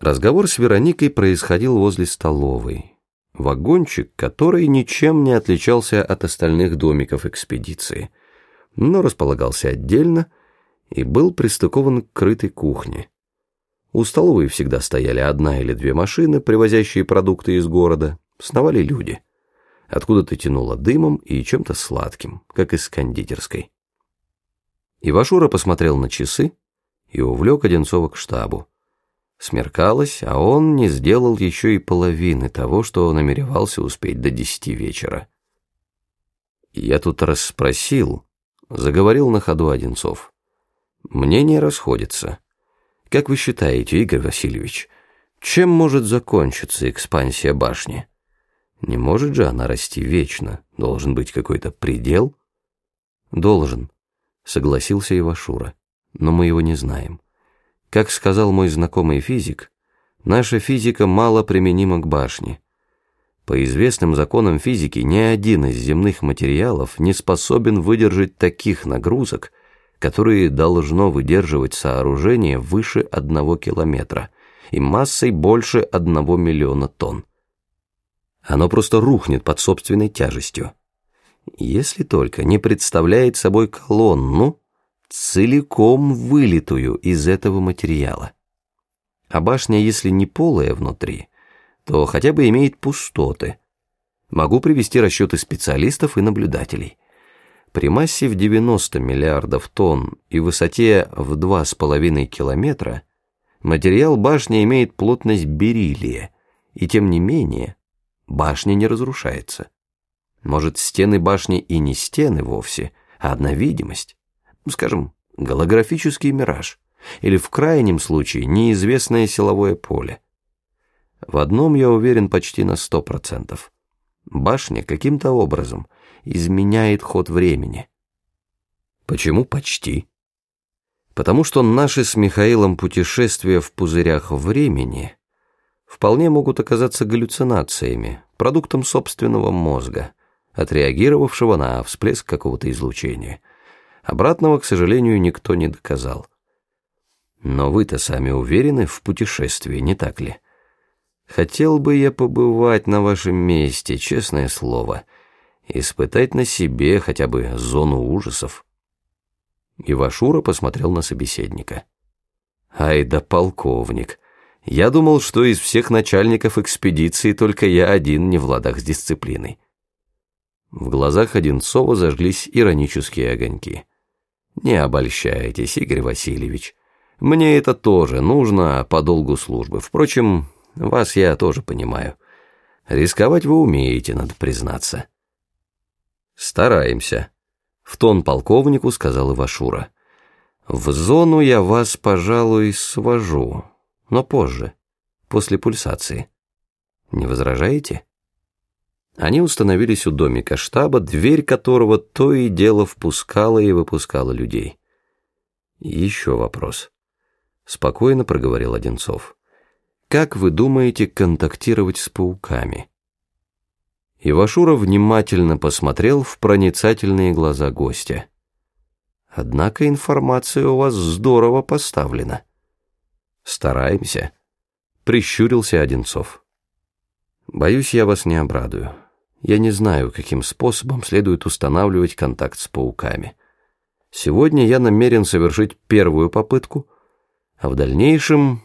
Разговор с Вероникой происходил возле столовой. Вагончик, который ничем не отличался от остальных домиков экспедиции, но располагался отдельно и был пристыкован к крытой кухне. У столовой всегда стояли одна или две машины, привозящие продукты из города, сновали люди. Откуда-то тянуло дымом и чем-то сладким, как из кондитерской. Ивашура посмотрел на часы и увлек Одинцова к штабу. Смеркалось, а он не сделал еще и половины того, что намеревался успеть до десяти вечера. «Я тут расспросил», — заговорил на ходу Одинцов. «Мнения расходятся. Как вы считаете, Игорь Васильевич, чем может закончиться экспансия башни? Не может же она расти вечно, должен быть какой-то предел?» «Должен», — согласился Ивашура, — «но мы его не знаем». Как сказал мой знакомый физик, наша физика мало применима к башне. По известным законам физики ни один из земных материалов не способен выдержать таких нагрузок, которые должно выдерживать сооружение выше одного километра и массой больше одного миллиона тонн. Оно просто рухнет под собственной тяжестью. Если только не представляет собой колонну, целиком вылитую из этого материала. А башня, если не полая внутри, то хотя бы имеет пустоты. Могу привести расчеты специалистов и наблюдателей. При массе в 90 миллиардов тонн и высоте в 2,5 километра материал башни имеет плотность бериллия, и тем не менее башня не разрушается. Может, стены башни и не стены вовсе, а одна видимость скажем, голографический мираж, или в крайнем случае неизвестное силовое поле. В одном я уверен почти на сто процентов. Башня каким-то образом изменяет ход времени. Почему почти? Потому что наши с Михаилом путешествия в пузырях времени вполне могут оказаться галлюцинациями, продуктом собственного мозга, отреагировавшего на всплеск какого-то излучения – Обратного, к сожалению, никто не доказал. Но вы-то сами уверены в путешествии, не так ли? Хотел бы я побывать на вашем месте, честное слово, испытать на себе хотя бы зону ужасов. Ивашура посмотрел на собеседника. Ай да полковник, я думал, что из всех начальников экспедиции только я один не в ладах с дисциплиной. В глазах Одинцова зажглись иронические огоньки. Не обольщайтесь, Игорь Васильевич. Мне это тоже нужно по долгу службы. Впрочем, вас я тоже понимаю. Рисковать вы умеете, надо признаться. Стараемся. В тон полковнику сказал Ивашура. В зону я вас, пожалуй, свожу, но позже, после пульсации. Не возражаете? Они установились у домика штаба, дверь которого то и дело впускала и выпускала людей. Еще вопрос. Спокойно проговорил Одинцов. Как вы думаете контактировать с пауками? Ивашура внимательно посмотрел в проницательные глаза гостя. Однако информация у вас здорово поставлена. Стараемся, прищурился Одинцов. Боюсь, я вас не обрадую. Я не знаю, каким способом следует устанавливать контакт с пауками. Сегодня я намерен совершить первую попытку, а в дальнейшем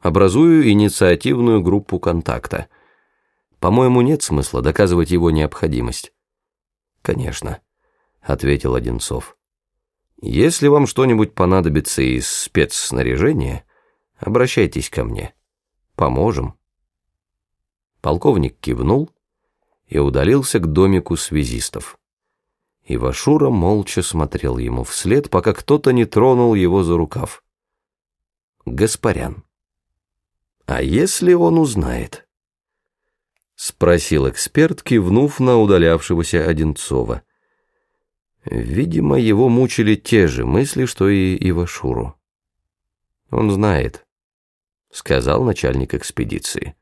образую инициативную группу контакта. По-моему, нет смысла доказывать его необходимость. Конечно, ответил Одинцов. Если вам что-нибудь понадобится из спецснаряжения, обращайтесь ко мне. Поможем. Полковник кивнул и удалился к домику связистов. Ивашура молча смотрел ему вслед, пока кто-то не тронул его за рукав. «Гаспарян, а если он узнает?» Спросил эксперт, кивнув на удалявшегося Одинцова. Видимо, его мучили те же мысли, что и Ивашуру. «Он знает», — сказал начальник экспедиции.